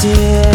still